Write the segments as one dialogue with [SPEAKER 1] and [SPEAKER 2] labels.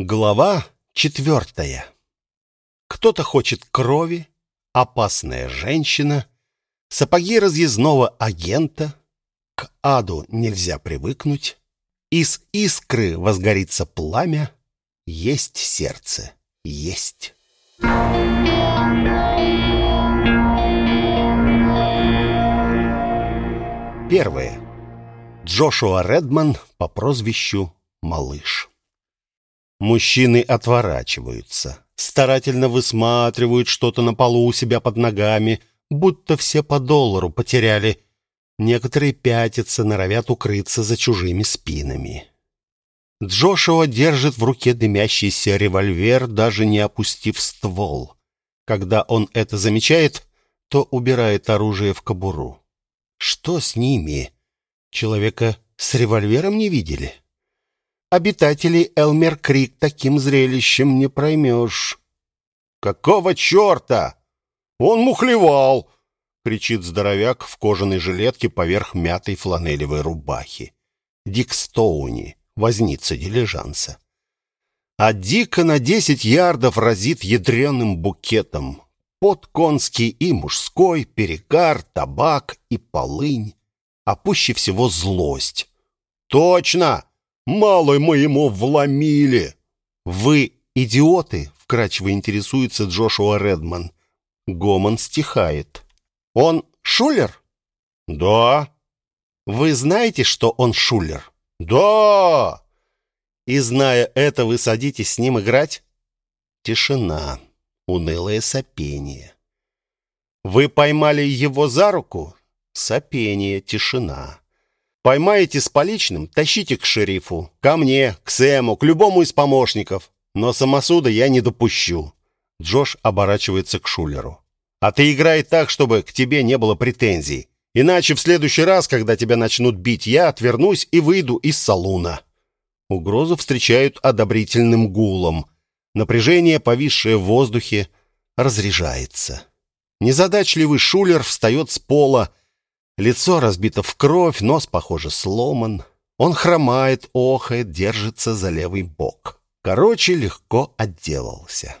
[SPEAKER 1] Глава четвертая. Кто-то хочет крови, опасная женщина, сапоги разъездного агента, к аду нельзя привыкнуть, из искры возгорится пламя, есть сердце, есть. Первое. Джошуа Редман по прозвищу Малыш. Мужчины отворачиваются, старательно высматривают что-то на полу у себя под ногами, будто все по доллару потеряли. Некоторые пятятся, норовят укрыться за чужими спинами. Джошуа держит в руке дымящийся револьвер, даже не опустив ствол. Когда он это замечает, то убирает оружие в кобуру. Что с ними? Человека с револьвером не видели? Обитателей Элмер-Крик таким зрелищем не проймешь. «Какого черта? Он мухлевал!» — кричит здоровяк в кожаной жилетке поверх мятой фланелевой рубахи. Дик Стоуни, возница дилижанса. А Дика на десять ярдов разит ядреным букетом. Под конский и мужской, перегар, табак и полынь. А пуще всего злость. «Точно! Мало мы ему вломили!» «Вы идиоты?» — вкратчиво интересуется Джошуа Редман. Гомон стихает. «Он шулер?» «Да». «Вы знаете, что он шулер?» «Да!» «И зная это, вы садитесь с ним играть?» Тишина, унылое сопение. «Вы поймали его за руку?» Сопение, тишина. Поймаете с поличным, тащите к шерифу, ко мне, к Сэму, к любому из помощников. Но самосуда я не допущу. Джош оборачивается к Шулеру. А ты играй так, чтобы к тебе не было претензий. Иначе в следующий раз, когда тебя начнут бить, я отвернусь и выйду из салуна. Угрозу встречают одобрительным гулом. Напряжение, повисшее в воздухе, разряжается. Незадачливый Шулер встает с пола, Лицо разбито в кровь, нос, похоже, сломан. Он хромает, охает, держится за левый бок. Короче, легко отделался.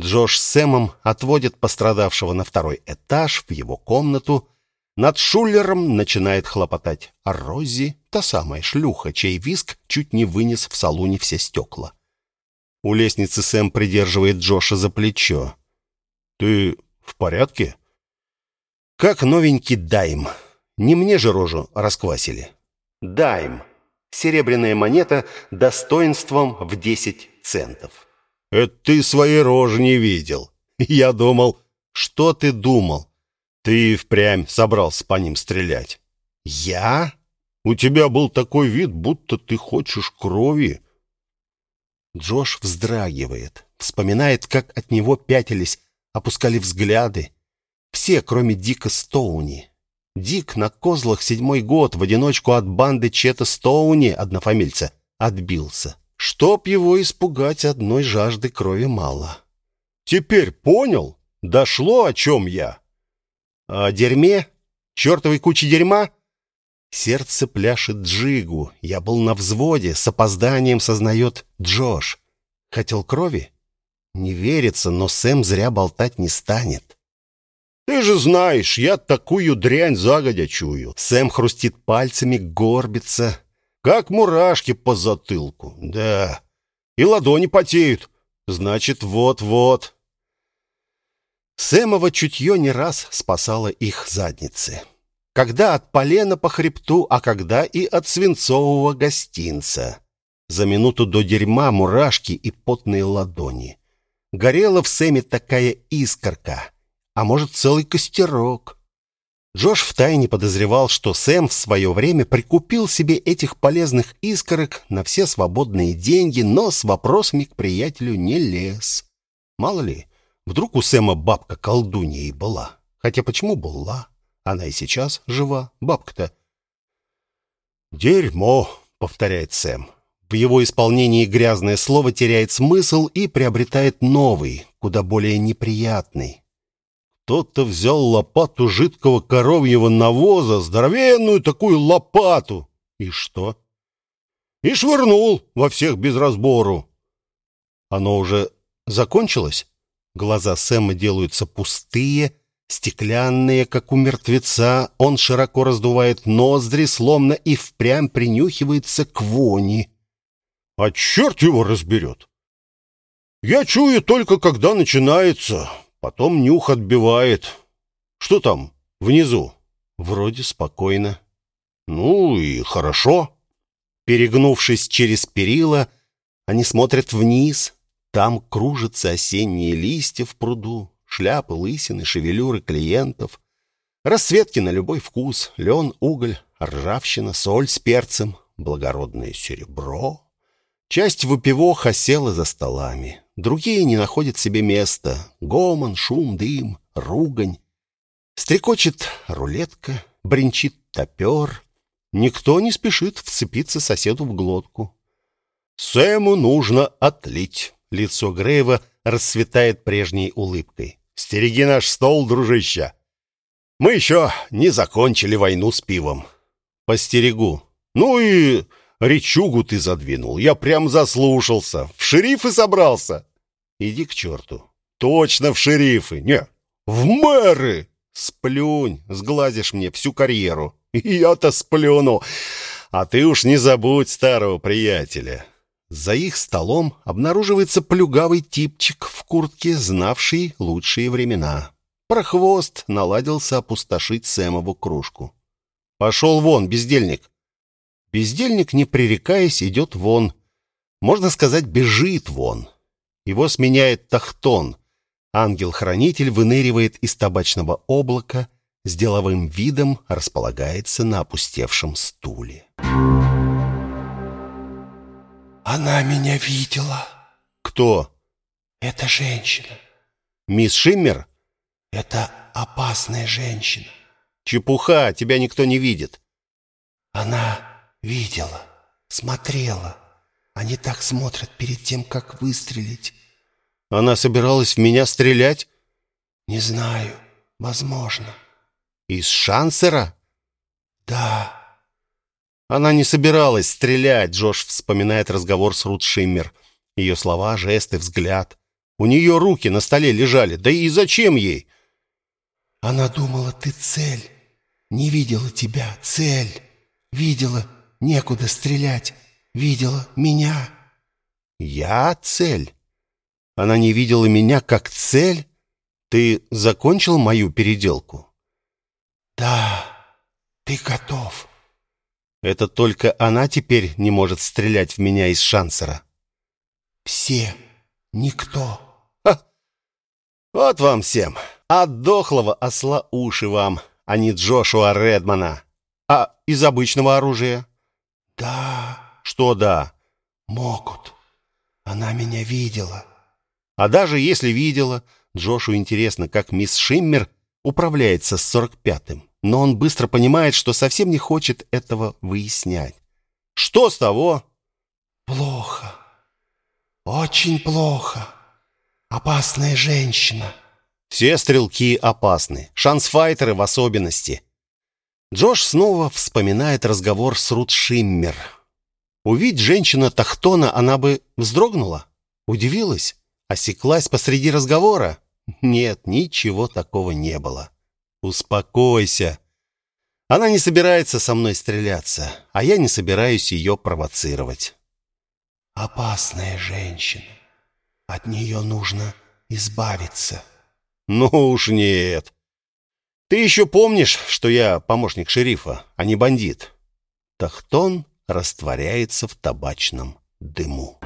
[SPEAKER 1] Джош с Сэмом отводят пострадавшего на второй этаж в его комнату. Над Шулером начинает хлопотать Рози, та самая шлюха, чей виск чуть не вынес в салуне все стекла. У лестницы Сэм придерживает Джоша за плечо. «Ты в порядке?» «Как новенький дайм». Не мне же рожу расквасили. Дайм. Серебряная монета достоинством в 10 центов. Это ты своей рожи не видел. Я думал... Что ты думал? Ты впрямь собрался по ним стрелять. Я? У тебя был такой вид, будто ты хочешь крови. Джош вздрагивает, вспоминает, как от него пятились, опускали взгляды. Все, кроме Дика Стоуни. Дик на козлах седьмой год в одиночку от банды Чета Стоуни, однофамильца, отбился. Чтоб его испугать одной жажды крови мало. Теперь понял? Дошло, о чем я. О дерьме? Чертовой куче дерьма? Сердце пляшет джигу. Я был на взводе, с опозданием сознает Джош. Хотел крови? Не верится, но Сэм зря болтать не станет. Ты же знаешь, я такую дрянь загодя чую. Сэм хрустит пальцами, горбится, как мурашки по затылку. Да, и ладони потеют. Значит, вот-вот. Сэмово чутье не раз спасало их задницы. Когда от полена по хребту, а когда и от свинцового гостинца. За минуту до дерьма мурашки и потные ладони. Горела в Сэме такая искорка — а может, целый костерок. Джош втайне подозревал, что Сэм в свое время прикупил себе этих полезных искорок на все свободные деньги, но с вопросами к приятелю не лез. Мало ли, вдруг у Сэма бабка колдунья была. Хотя почему была? Она и сейчас жива, бабка-то. «Дерьмо», — повторяет Сэм. В его исполнении грязное слово теряет смысл и приобретает новый, куда более неприятный. Кто-то взял лопату жидкого коровьего навоза, здоровенную такую лопату. И что? И швырнул во всех без разбору. Оно уже закончилось? Глаза Сэма делаются пустые, стеклянные, как у мертвеца. Он широко раздувает ноздри, словно и впрямь принюхивается к вони. А черт его разберет. Я чую только, когда начинается. Потом нюх отбивает. Что там внизу? Вроде спокойно. Ну и хорошо. Перегнувшись через перила, они смотрят вниз. Там кружатся осенние листья в пруду, шляпы, лысины, шевелюры клиентов. Расцветки на любой вкус, лен, уголь, ржавчина, соль с перцем, благородное серебро. Часть выпивох осела за столами. Другие не находят себе места. Гомон, шум, дым, ругань. Стрекочет рулетка, бренчит топер. Никто не спешит вцепиться соседу в глотку. Сэму нужно отлить. Лицо Грейва расцветает прежней улыбкой. «Стереги наш стол, дружище! Мы еще не закончили войну с пивом». «Постерегу». «Ну и Речугу ты задвинул. Я прям заслушался. В шерифы собрался. Иди к черту. Точно в шерифы. Не, в мэры. Сплюнь, сглазишь мне всю карьеру. Я-то сплюну. А ты уж не забудь старого приятеля. За их столом обнаруживается плюгавый типчик в куртке, знавший лучшие времена. Прохвост наладился опустошить Сэмову кружку. «Пошел вон, бездельник!» Бездельник, не пререкаясь, идет вон. Можно сказать, бежит вон. Его сменяет Тахтон. Ангел-хранитель выныривает из табачного облака, с деловым видом располагается на опустевшем стуле.
[SPEAKER 2] «Она меня видела».
[SPEAKER 1] «Кто?»
[SPEAKER 2] «Это женщина».
[SPEAKER 1] «Мисс Шиммер?»
[SPEAKER 2] «Это опасная женщина».
[SPEAKER 1] «Чепуха, тебя никто не видит».
[SPEAKER 2] «Она Видела, смотрела. Они так смотрят перед тем, как выстрелить.
[SPEAKER 1] Она собиралась в меня стрелять?
[SPEAKER 2] Не знаю. Возможно.
[SPEAKER 1] Из шансера?
[SPEAKER 2] Да.
[SPEAKER 1] Она не собиралась стрелять, Джош вспоминает разговор с Рут Шиммер. Ее слова, жесты, взгляд. У нее руки на столе лежали. Да и зачем ей?
[SPEAKER 2] Она думала, ты цель. Не видела тебя, цель. Видела, Некуда стрелять. Видела меня.
[SPEAKER 1] Я цель. Она не видела меня как цель? Ты закончил мою переделку?
[SPEAKER 2] Да. Ты готов.
[SPEAKER 1] Это только она теперь не может стрелять в меня из шансера.
[SPEAKER 2] Все. Никто.
[SPEAKER 1] Ха. Вот вам всем. От дохлого осла уши вам, а не Джошуа Редмана. А из обычного оружия?
[SPEAKER 2] «Да».
[SPEAKER 1] «Что да?»
[SPEAKER 2] «Могут. Она меня видела».
[SPEAKER 1] А даже если видела, Джошу интересно, как мисс Шиммер управляется с сорок пятым. Но он быстро понимает, что совсем не хочет этого выяснять. «Что с того?»
[SPEAKER 2] «Плохо. Очень плохо. Опасная женщина».
[SPEAKER 1] Все стрелки опасны, шансфайтеры в особенности. Джош снова вспоминает разговор с Рут Шиммер. Увидь женщина Тахтона, она бы вздрогнула, удивилась, осеклась посреди разговора. Нет, ничего такого не было. Успокойся. Она не собирается со мной стреляться, а я не собираюсь ее провоцировать.
[SPEAKER 2] Опасная женщина. От нее нужно избавиться.
[SPEAKER 1] Ну уж нет. Ты еще помнишь, что я помощник шерифа, а не бандит? Тахтон растворяется в табачном дыму.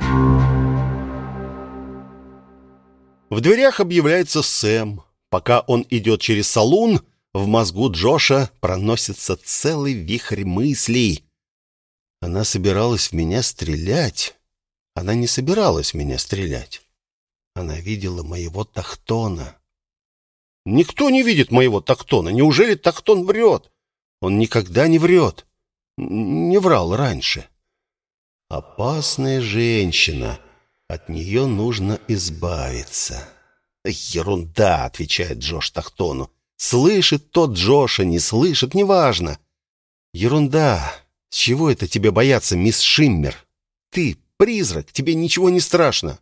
[SPEAKER 1] В дверях объявляется Сэм. Пока он идет через салун, в мозгу Джоша проносится целый вихрь мыслей. Она собиралась в меня стрелять. Она не собиралась в меня стрелять. Она видела моего Тахтона. Никто не видит моего тактона. Неужели тактон врет? Он никогда не врет. Не врал раньше. Опасная женщина. От нее нужно избавиться. Ерунда, отвечает Джош Тахтону. Слышит тот Джоша, не слышит, неважно. Ерунда. С чего это тебе бояться, мисс Шиммер? Ты призрак, тебе ничего не страшно.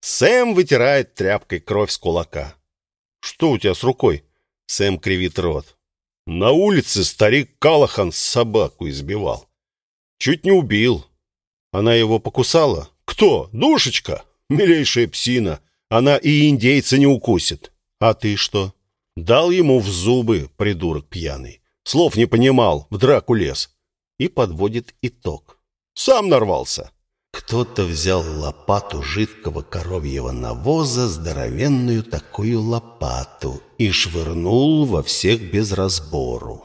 [SPEAKER 1] Сэм вытирает тряпкой кровь с кулака. «Что у тебя с рукой?» Сэм кривит рот. «На улице старик Калахан собаку избивал. Чуть не убил. Она его покусала? Кто? Душечка? Милейшая псина. Она и индейца не укусит. А ты что? Дал ему в зубы, придурок пьяный. Слов не понимал, в драку лез. И подводит итог. Сам нарвался.
[SPEAKER 2] Кто-то взял лопату жидкого коровьего навоза, здоровенную такую лопату, и швырнул во всех без разбору.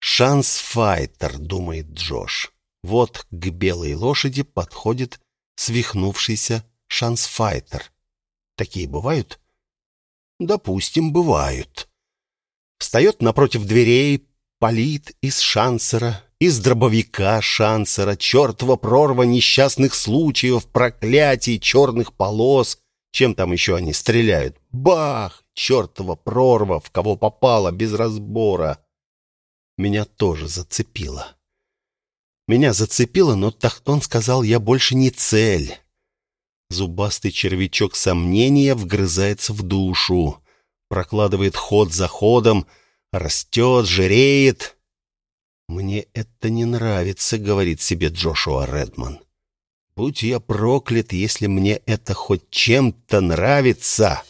[SPEAKER 2] «Шанс-файтер», — думает Джош. Вот к белой лошади подходит свихнувшийся шансфайтер. Такие бывают? Допустим, бывают. Встает напротив дверей, палит из шансера, из дробовика шансера, чертова прорва несчастных случаев, проклятий, черных полос. Чем там еще они стреляют? Бах! Чертова прорва, в кого попало, без разбора. Меня тоже зацепило. Меня зацепило, но Тахтон сказал, я больше не цель. Зубастый червячок сомнения вгрызается в душу, прокладывает ход за ходом, растет, жиреет. «Мне это не нравится», — говорит себе Джошуа Редман. «Будь я проклят, если мне это хоть чем-то нравится».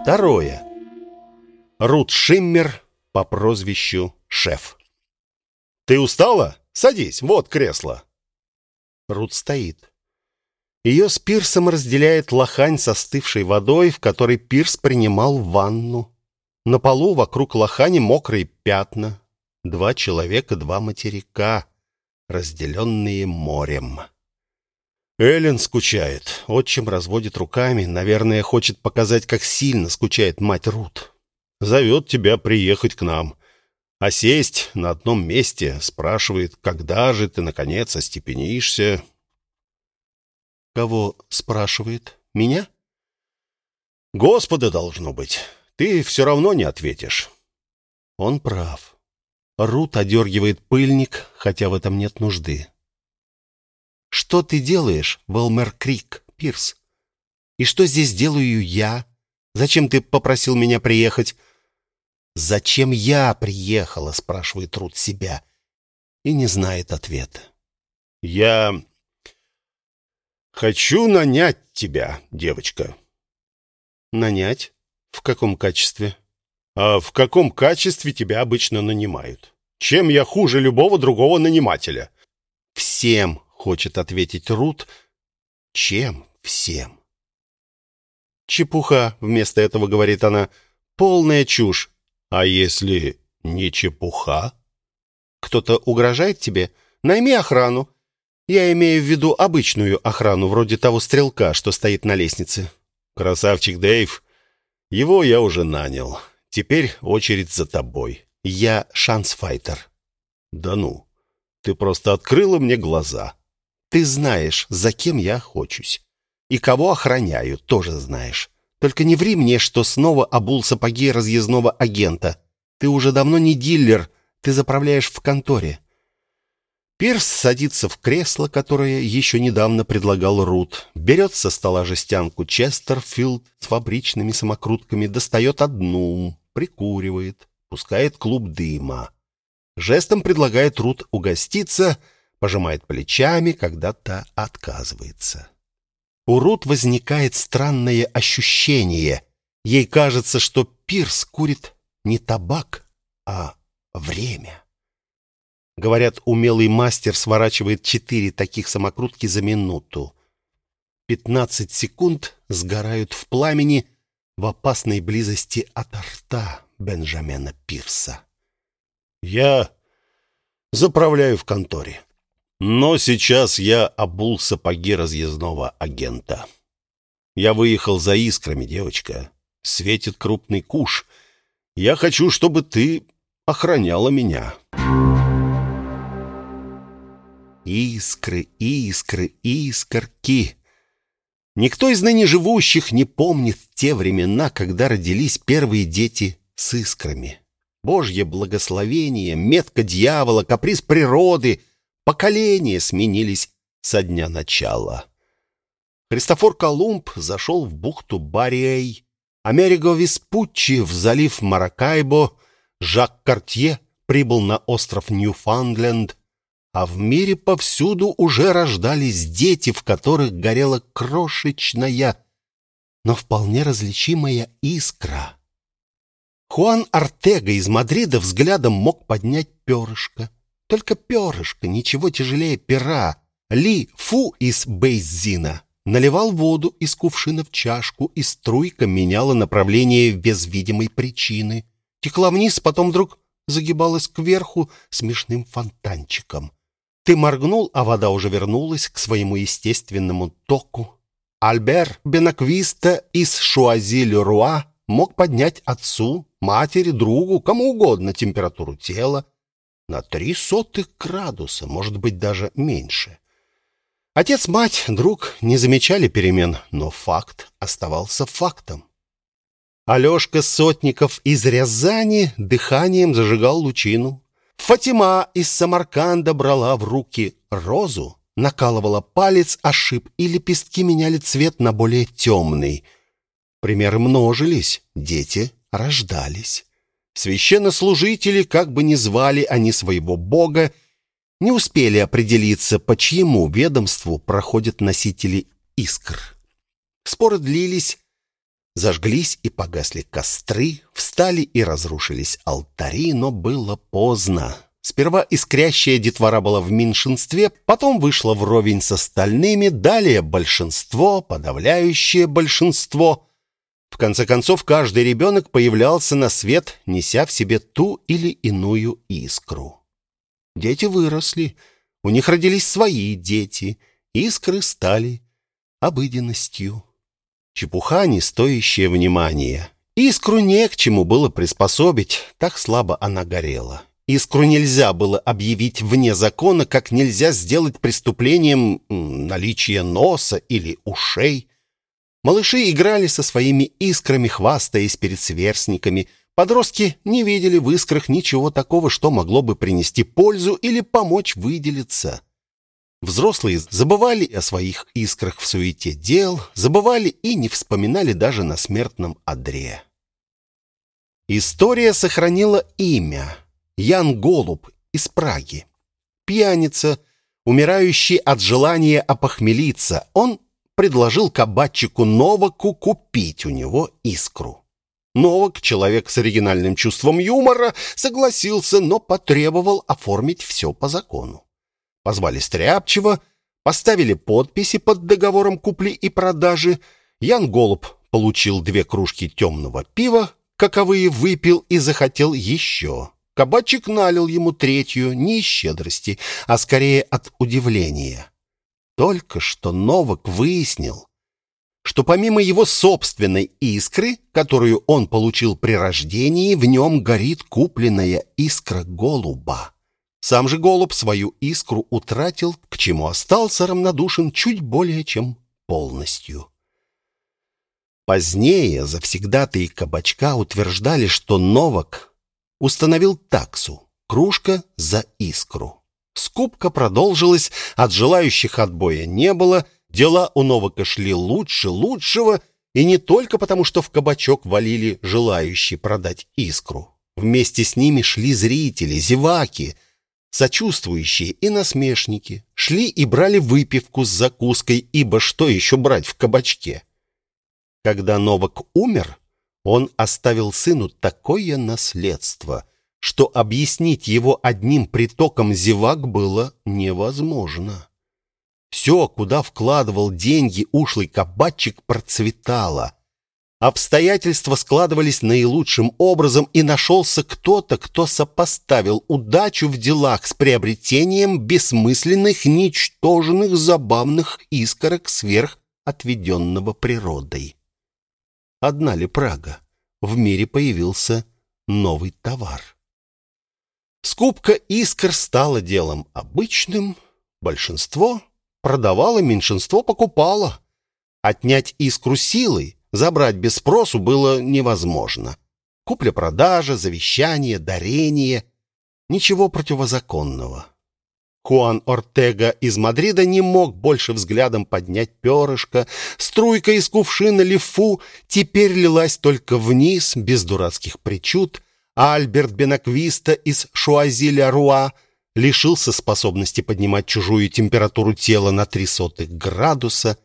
[SPEAKER 2] Второе. Рут Шиммер по прозвищу Шеф.
[SPEAKER 1] «Ты устала? Садись, вот кресло».
[SPEAKER 2] Рут стоит. Ее с Пирсом разделяет лохань со остывшей водой, в которой Пирс принимал ванну. На полу вокруг лохани мокрые пятна. Два человека, два материка, разделенные морем.
[SPEAKER 1] Эллен скучает. Отчим разводит руками. Наверное, хочет показать, как сильно скучает мать Рут зовет тебя приехать к нам. А сесть на одном месте, спрашивает, когда же ты, наконец, остепенишься.
[SPEAKER 2] Кого спрашивает? Меня?
[SPEAKER 1] Господа должно быть. Ты все равно не ответишь.
[SPEAKER 2] Он прав. Рут одергивает пыльник, хотя в этом нет нужды. «Что ты делаешь, Велмер Крик, Пирс? И что здесь делаю я? Зачем ты попросил меня приехать? «Зачем я приехала?» — спрашивает Рут себя. И не знает ответа.
[SPEAKER 1] «Я хочу нанять тебя, девочка».
[SPEAKER 2] «Нанять? В каком качестве?»
[SPEAKER 1] «А в каком качестве тебя обычно нанимают? Чем я хуже любого другого нанимателя?»
[SPEAKER 2] «Всем», — хочет ответить Рут. «Чем всем?» «Чепуха», — вместо этого говорит она. «Полная чушь.
[SPEAKER 1] А если не чепуха?
[SPEAKER 2] Кто-то угрожает тебе? Найми охрану. Я имею в виду обычную охрану, вроде того стрелка, что стоит на лестнице.
[SPEAKER 1] Красавчик Дэйв. Его я уже нанял. Теперь очередь за тобой.
[SPEAKER 2] Я шансфайтер.
[SPEAKER 1] Да ну, ты просто открыла мне глаза.
[SPEAKER 2] Ты знаешь, за кем я охочусь. И кого охраняю, тоже знаешь. Только не ври мне, что снова обул сапоги разъездного агента. Ты уже давно не диллер, ты заправляешь в конторе». Пирс садится в кресло, которое еще недавно предлагал Рут, берет со стола жестянку Честерфилд с фабричными самокрутками, достает одну, прикуривает, пускает клуб дыма. Жестом предлагает Рут угоститься, пожимает плечами, когда та отказывается. У Рут возникает странное ощущение. Ей кажется, что Пирс курит не табак, а время. Говорят, умелый мастер сворачивает четыре таких самокрутки за минуту. Пятнадцать секунд сгорают в пламени в опасной близости от рта Бенджамина Пирса.
[SPEAKER 1] «Я заправляю в конторе. Но сейчас я обул сапоги разъездного агента. Я выехал за искрами, девочка. Светит крупный куш. Я хочу, чтобы ты охраняла меня.
[SPEAKER 2] Искры, искры, искорки. Никто из ныне живущих не помнит те времена, когда родились первые дети с искрами. Божье благословение, метка дьявола, каприз природы — Поколения сменились
[SPEAKER 1] со дня начала. Христофор Колумб зашел в бухту Бариэй, Америго Веспуччи в залив Маракайбо, Жак Картье прибыл на остров Ньюфаундленд, а в мире повсюду уже рождались дети, в которых горела крошечная, но вполне различимая искра. Хуан Артега из Мадрида взглядом мог поднять перышко. Только перышко, ничего тяжелее пера. Ли Фу из Бейзина наливал воду из кувшина в чашку, и струйка меняла направление без видимой причины. Текла вниз, потом вдруг загибалась кверху смешным фонтанчиком. Ты моргнул, а вода уже вернулась к своему естественному току. Альбер Бенаквиста из Шуази-Леруа мог поднять отцу, матери, другу, кому угодно температуру тела на три сотых градуса, может быть, даже меньше. Отец, мать, друг не замечали перемен, но факт оставался фактом. Алешка Сотников из Рязани дыханием зажигал лучину. Фатима из Самарканда брала в руки розу, накалывала палец, ошиб, и лепестки меняли цвет на более темный. Примеры множились, дети рождались. Священнослужители, как бы ни звали они своего бога, не успели определиться, по чьему ведомству проходят носители искр. Споры длились, зажглись и погасли костры, встали и разрушились алтари, но было поздно. Сперва искрящая детвора была в меньшинстве, потом вышла вровень с остальными, далее большинство, подавляющее большинство. В конце концов, каждый ребенок появлялся на свет, неся в себе ту или иную искру. Дети выросли, у них родились свои дети, искры стали обыденностью. Чепуха, не стоящая внимания. Искру не к чему было приспособить, так слабо она горела. Искру нельзя было объявить вне закона, как нельзя сделать преступлением наличие носа или ушей. Малыши играли со своими искрами, хвастаясь перед сверстниками, Подростки не видели в искрах ничего такого, что могло бы принести пользу или помочь выделиться. Взрослые забывали о своих искрах в суете дел, забывали и не вспоминали даже на смертном одре. История сохранила имя. Ян Голуб из Праги. Пьяница, умирающий от желания опохмелиться, он предложил кабачику Новаку купить у него искру. Новак, человек с оригинальным чувством юмора, согласился, но потребовал оформить все по закону. Позвали Стряпчева, поставили подписи под договором купли и продажи. Ян Голуб получил две кружки темного пива, каковые выпил и захотел еще. Кабачик налил ему третью не из щедрости, а скорее от удивления. Только что Новак выяснил, что помимо его собственной искры, которую он получил при рождении, в нем горит купленная искра голуба. Сам же голубь свою искру утратил, к чему остался равнодушен чуть более чем полностью. Позднее завсегдатые кабачка утверждали, что Новак установил таксу кружка за искру. Скупка продолжилась, от желающих отбоя не было, Дела у Новака шли лучше лучшего, и не только потому, что в кабачок валили желающие продать искру. Вместе с ними шли зрители, зеваки, сочувствующие и насмешники. Шли и брали выпивку с закуской, ибо что еще брать в кабачке? Когда Новак умер, он оставил сыну такое наследство, что объяснить его одним притоком зевак было невозможно. Все, куда вкладывал деньги ушлый кабачик, процветало. Обстоятельства складывались наилучшим образом, и нашелся кто-то, кто сопоставил удачу в делах с приобретением бессмысленных, ничтожных, забавных искорок сверх отведенного природой. Одна ли Прага? В мире появился новый товар. Скупка искр стала делом обычным, большинство продавало, меньшинство покупало. Отнять искру силой, забрать без спросу было невозможно. Купля-продажа, завещание, дарение — ничего противозаконного. Хуан Ортега из Мадрида не мог больше взглядом поднять перышко. Струйка из кувшина Лифу теперь лилась только вниз, без дурацких причуд, а Альберт Бенаквиста из Шуазиля-Руа лишился способности поднимать чужую температуру тела на три сотых градуса.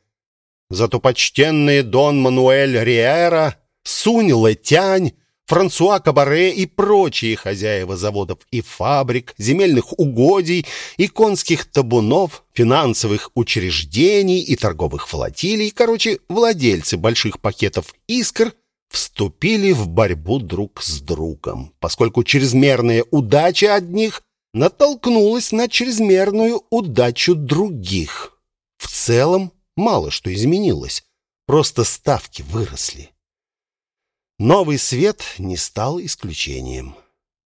[SPEAKER 1] Зато почтенный Дон Мануэль Риера, Сунь Летянь, Франсуа Кабаре и прочие хозяева заводов и фабрик, земельных угодий и конских табунов, финансовых учреждений и торговых флотилий, короче, владельцы больших пакетов искр, вступили в борьбу друг с другом, поскольку чрезмерная удача одних натолкнулась на чрезмерную удачу других. В целом мало что изменилось, просто ставки выросли. Новый свет не стал исключением.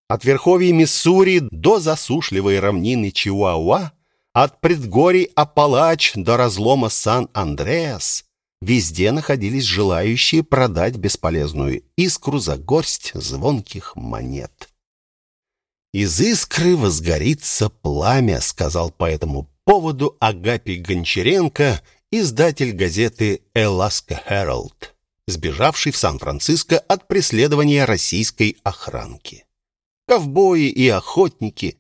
[SPEAKER 1] От верховья Миссури до засушливой равнины Чиуауа, от предгорий Апалач до разлома Сан-Андреас, везде находились желающие продать бесполезную искру за горсть звонких монет. «Из искры возгорится пламя», — сказал по этому поводу Агапий Гончаренко, издатель газеты «Эласка Herald сбежавший в Сан-Франциско от преследования российской охранки. Ковбои и охотники,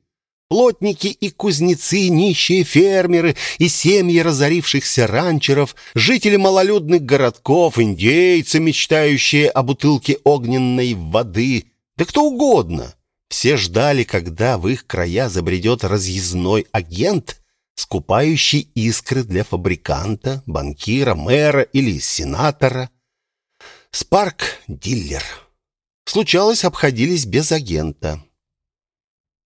[SPEAKER 1] плотники и кузнецы, нищие фермеры и семьи разорившихся ранчеров, жители малолюдных городков, индейцы, мечтающие о бутылке огненной воды, да кто угодно. Все ждали, когда в их края забредет разъездной агент, скупающий искры для фабриканта, банкира, мэра или сенатора. Спарк — диллер. Случалось, обходились без агента.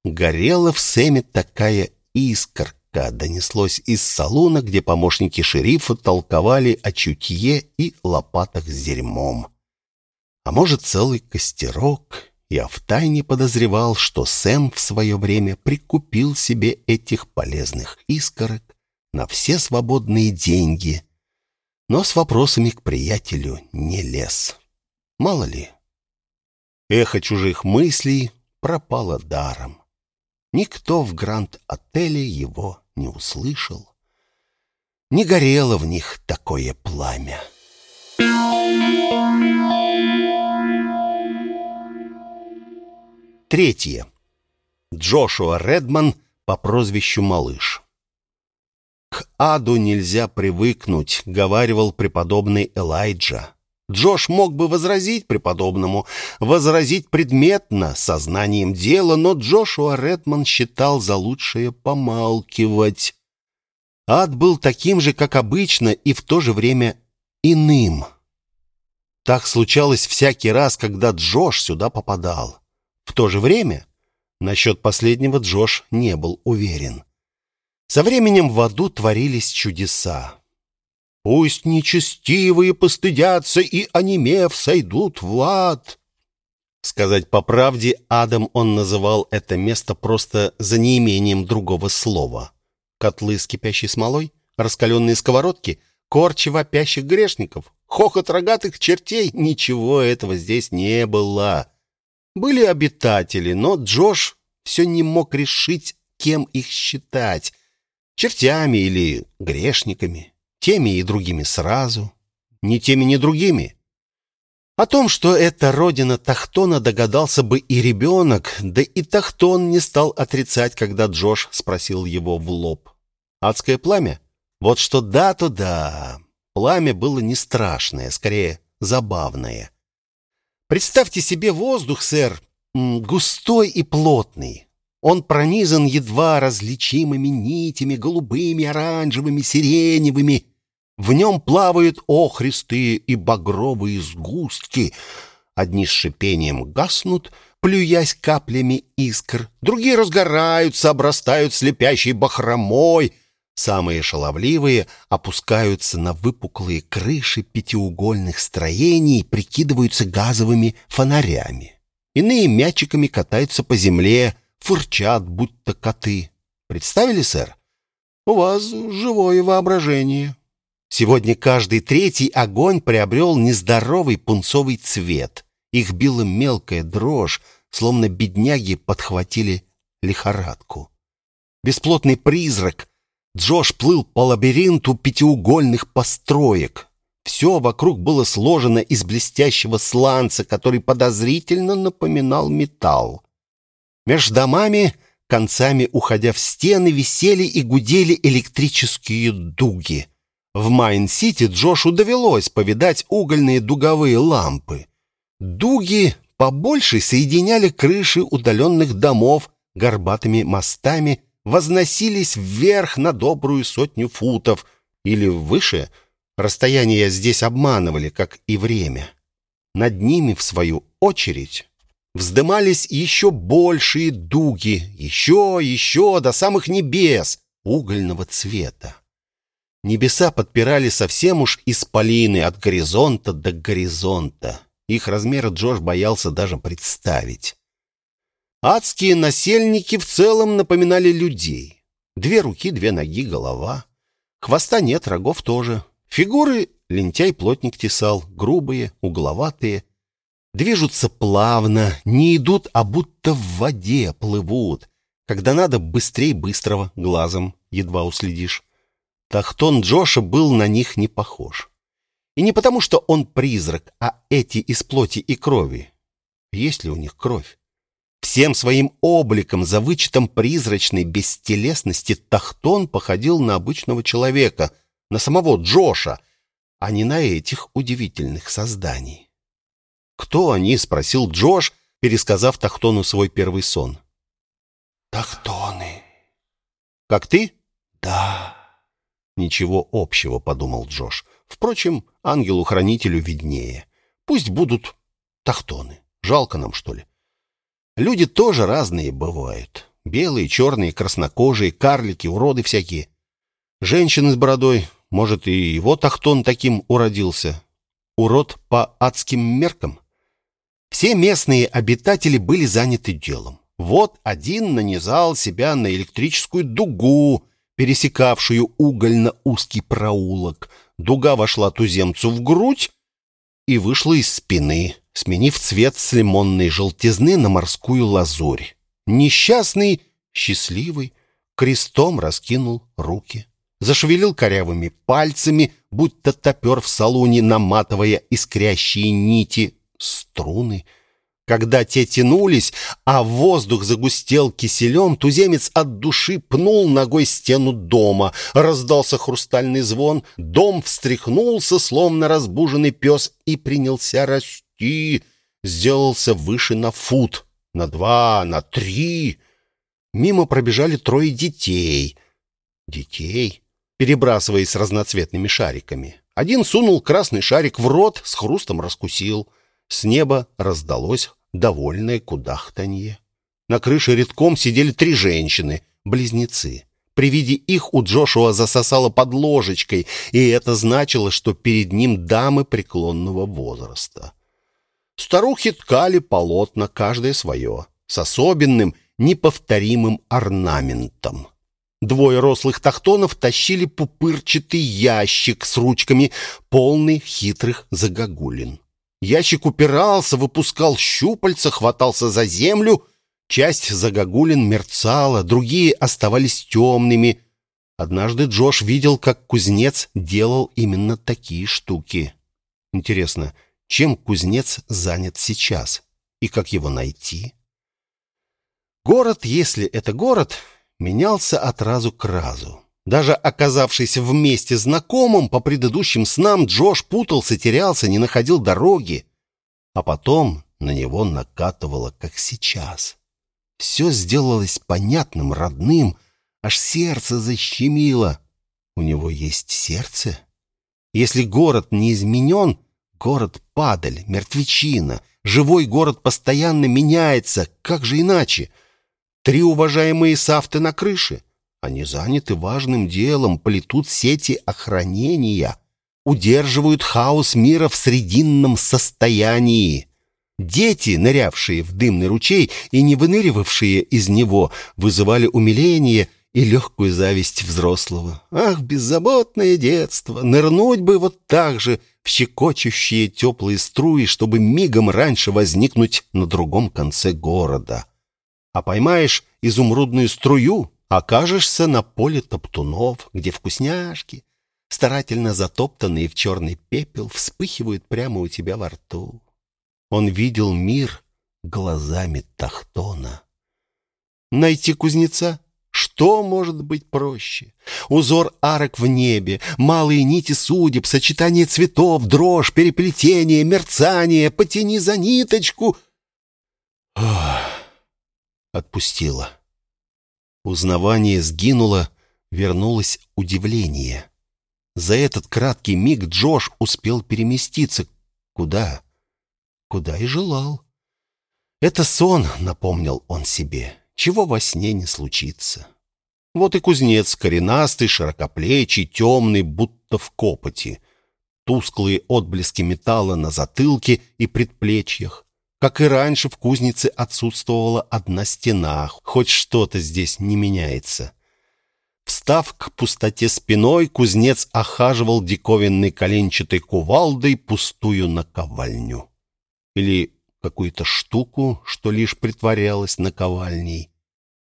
[SPEAKER 1] Горела в Сэме такая искорка, донеслось из салона, где помощники шерифа толковали о чутье и лопатах с дерьмом. А может, целый костерок, я втайне подозревал, что Сэм в свое время прикупил себе этих полезных искорок на все свободные деньги — но с вопросами к приятелю не лез. Мало ли. Эхо чужих мыслей пропало даром. Никто в Гранд-отеле его не услышал. Не горело в них такое пламя. Третье. Джошуа Редман по прозвищу Малыш. «К аду нельзя привыкнуть», — говаривал преподобный Элайджа. Джош мог бы возразить преподобному, возразить предметно, сознанием дела, но Джошуа Редман считал за лучшее помалкивать. Ад был таким же, как обычно, и в то же время иным. Так случалось всякий раз, когда Джош сюда попадал. В то же время насчет последнего Джош не был уверен. Со временем в аду творились чудеса. «Пусть нечестивые постыдятся и, онемев, сойдут в ад». Сказать по правде, адом он называл это место просто за неимением другого слова. Котлы с кипящей смолой, раскаленные сковородки, корчи вопящих грешников, хохот рогатых чертей — ничего этого здесь не было. Были обитатели, но Джош все не мог решить, кем их считать чертями или грешниками, теми и другими сразу, ни теми, ни другими. О том, что это родина Тахтона, догадался бы и ребенок, да и Тахтон не стал отрицать, когда Джош спросил его в лоб. «Адское пламя?» Вот что да, то да. Пламя было не страшное, скорее забавное. Представьте себе воздух, сэр, густой и плотный. Он пронизан едва различимыми нитями, голубыми, оранжевыми, сиреневыми. В нем плавают охристые и багровые сгустки. Одни с шипением гаснут, плюясь каплями искр. Другие разгораются, обрастают слепящей бахромой. Самые шаловливые опускаются на выпуклые крыши пятиугольных строений, прикидываются газовыми фонарями. Иные мячиками катаются по земле, фырчат, будто коты. Представили, сэр? У вас живое воображение. Сегодня каждый третий огонь приобрел нездоровый пунцовый цвет. Их била мелкая дрожь, словно бедняги подхватили лихорадку. бесплотный призрак. Джош плыл по лабиринту пятиугольных построек. Все вокруг было сложено из блестящего сланца, который подозрительно напоминал металл. Меж домами, концами уходя в стены, висели и гудели электрические дуги. В Майн-Сити Джошу довелось повидать угольные дуговые лампы. Дуги побольше соединяли крыши удаленных домов горбатыми мостами, возносились вверх на добрую сотню футов или выше. Расстояния здесь обманывали, как и время. Над ними, в свою очередь, вздымались еще большие дуги, еще, еще, до самых небес, угольного цвета. Небеса подпирали совсем уж исполины от горизонта до горизонта. Их размеры Джош боялся даже представить. Адские насельники в целом напоминали людей. Две руки, две ноги, голова. Хвоста нет, рогов тоже. Фигуры лентяй-плотник тесал, грубые, угловатые. Движутся плавно, не идут, а будто в воде плывут. Когда надо, быстрей быстрого, глазом едва уследишь. Тахтон Джоша был на них не похож. И не потому, что он призрак, а эти из плоти и крови. Есть ли у них кровь? Всем своим обликом, за вычетом призрачной бестелесности, Тахтон походил на обычного человека, на самого Джоша, а не на этих удивительных созданий. «Кто они?» — спросил Джош, пересказав Тахтону свой первый сон.
[SPEAKER 2] «Тахтоны».
[SPEAKER 1] «Как ты?»
[SPEAKER 2] «Да».
[SPEAKER 1] «Ничего общего», — подумал Джош. «Впрочем, ангелу-хранителю виднее. Пусть будут тахтоны. Жалко нам, что ли?» Люди тоже разные бывают. Белые, черные, краснокожие, карлики, уроды всякие. Женщины с бородой, может, и его тахтон таким уродился. Урод по адским меркам. Все местные обитатели были заняты делом. Вот один нанизал себя на электрическую дугу, пересекавшую угольно-узкий проулок. Дуга вошла туземцу в грудь и вышла из спины сменив цвет с лимонной желтизны на морскую лазурь. Несчастный, счастливый, крестом раскинул руки, зашевелил корявыми пальцами, будто топер в салуне, наматывая искрящие нити, струны — когда те тянулись, а воздух загустел киселем, туземец от души пнул ногой стену дома. Раздался хрустальный звон, дом встряхнулся, словно разбуженный пес, и принялся расти расти, сделался выше на фут, на два, на три. Мимо пробежали трое детей. Детей, перебрасываясь разноцветными шариками. Один сунул красный шарик в рот, с хрустом раскусил. С неба раздалось довольное кудахтанье. На крыше редком сидели три женщины, близнецы. При виде их у Джошуа засосало под ложечкой, и это значило, что перед ним дамы преклонного возраста. Старухи ткали полотна, каждое свое, с особенным, неповторимым орнаментом. Двое рослых тахтонов тащили пупырчатый ящик с ручками, полный хитрых загогулин. Ящик упирался, выпускал щупальца, хватался за землю. Часть загогулин мерцала, другие оставались темными. Однажды Джош видел, как кузнец делал именно такие штуки. Интересно, чем кузнец занят сейчас и как его найти. Город, если это город, менялся от разу к разу. Даже оказавшись вместе знакомым по предыдущим снам, Джош путался, терялся, не находил дороги. А потом на него накатывало, как сейчас. Все сделалось понятным, родным, аж сердце защемило. У него есть сердце? Если город не изменен, Город — падаль, мертвечина. Живой город постоянно меняется. Как же иначе? Три уважаемые сафты на крыше. Они заняты важным делом, плетут сети охранения, удерживают хаос мира в срединном состоянии. Дети, нырявшие в дымный ручей и не выныривавшие из него, вызывали умиление и легкую зависть взрослого. Ах, беззаботное детство! Нырнуть бы вот так же щекочущие теплые струи, чтобы мигом раньше возникнуть на другом конце города. А поймаешь изумрудную струю, окажешься на поле топтунов, где вкусняшки, старательно затоптанные в черный пепел, вспыхивают прямо у тебя во рту. Он видел мир глазами Тахтона. Найти кузнеца? Что может быть проще? Узор арок в небе, малые нити судеб, сочетание цветов, дрожь, переплетение, мерцание, потяни за ниточку. Ох, отпустила. Узнавание сгинуло, вернулось удивление. За этот краткий миг Джош успел переместиться. Куда? Куда и желал. Это сон, напомнил он себе. Чего во сне не случится. Вот и кузнец, коренастый, широкоплечий, темный, будто в копоти. Тусклые отблески металла на затылке и предплечьях. Как и раньше, в кузнице отсутствовала одна стена. Хоть что-то здесь не меняется. Встав к пустоте спиной, кузнец охаживал диковинной коленчатой кувалдой пустую наковальню. Или какую-то штуку, что лишь притворялась наковальней.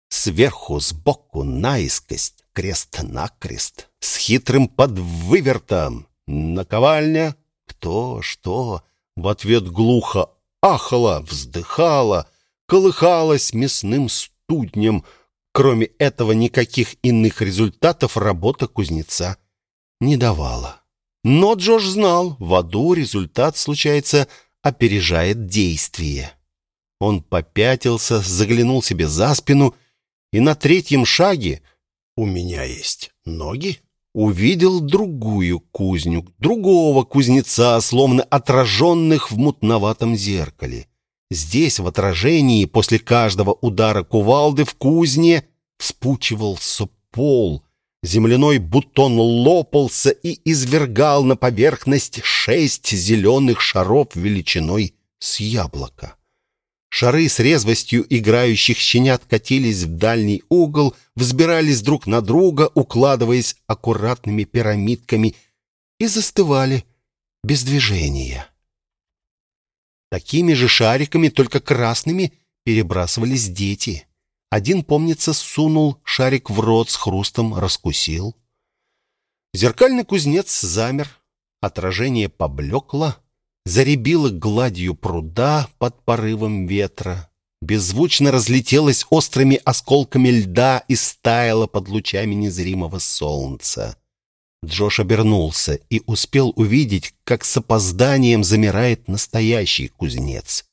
[SPEAKER 1] Сверху, сбоку, наискось, крест-накрест, с хитрым подвывертом. Наковальня? Кто? Что? В ответ глухо ахала, вздыхала, колыхалась мясным студнем — Кроме этого, никаких иных результатов работа кузнеца не давала. Но Джош знал, в аду результат, случается, опережает действие. Он попятился, заглянул себе за спину и на третьем шаге «У меня есть ноги» увидел другую кузню, другого кузнеца, словно отраженных в мутноватом зеркале. Здесь, в отражении, после каждого удара кувалды в кузне, вспучивался пол. Земляной бутон лопался и извергал на поверхность шесть зеленых шаров величиной с яблоко. Шары с резвостью играющих щенят катились в дальний угол, взбирались друг на друга, укладываясь аккуратными пирамидками, и застывали без движения. Такими же шариками, только красными, перебрасывались дети. Один, помнится, сунул шарик в рот с хрустом, раскусил. Зеркальный кузнец замер, отражение поблекло, заребило гладью пруда под порывом ветра, беззвучно разлетелось острыми осколками льда и стаяло под лучами незримого солнца. Джош обернулся и успел увидеть, как с опозданием замирает настоящий кузнец.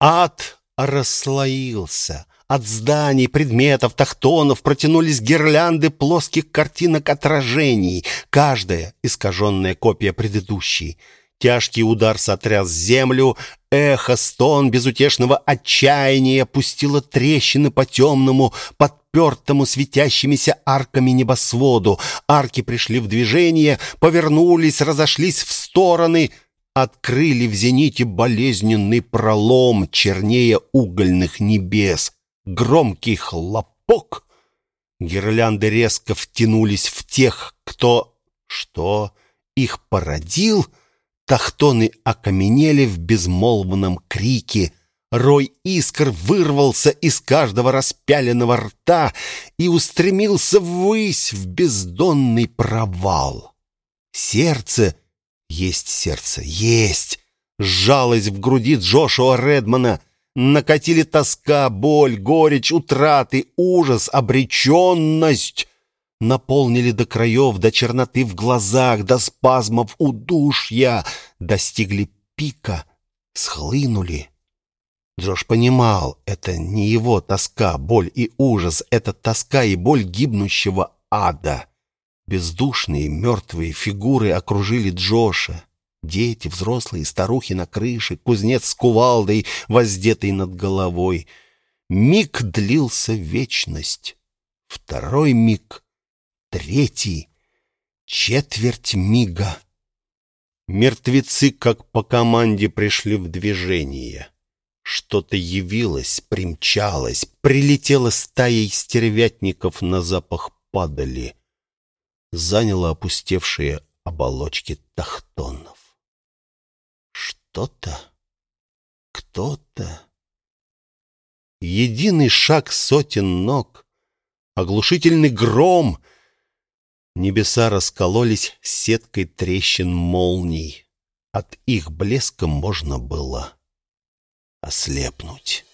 [SPEAKER 1] Ад расслоился. От зданий, предметов, тахтонов протянулись гирлянды плоских картинок отражений, каждая искаженная копия предыдущей. Тяжкий удар сотряс землю, эхо, стон безутешного отчаяния пустило трещины по темному, подпертому светящимися арками небосводу. Арки пришли в движение, повернулись, разошлись в стороны, открыли в зените болезненный пролом, чернее угольных небес. Громкий хлопок. Гирлянды резко втянулись в тех, кто... Что? Их породил — Тахтоны окаменели в безмолвном крике. Рой искр вырвался из каждого распяленного рта и устремился ввысь в бездонный провал. Сердце есть сердце, есть! Сжалось в груди Джошуа Редмана. Накатили тоска, боль, горечь, утраты, ужас, обреченность наполнили до краев, до черноты в глазах, до спазмов удушья, достигли пика, схлынули. Джош понимал, это не его тоска, боль и ужас, это тоска и боль гибнущего ада. Бездушные мертвые фигуры окружили Джоша. Дети, взрослые, старухи на крыше, кузнец с кувалдой, воздетый над головой. Миг длился вечность. Второй миг третий, четверть мига. Мертвецы, как по команде, пришли в движение. Что-то явилось, примчалось, прилетело стаей стервятников на запах падали. Заняло опустевшие оболочки тахтонов. Что-то, кто-то. Единый шаг сотен ног, Оглушительный гром. Небеса раскололись сеткой трещин молний. От их блеска можно было ослепнуть.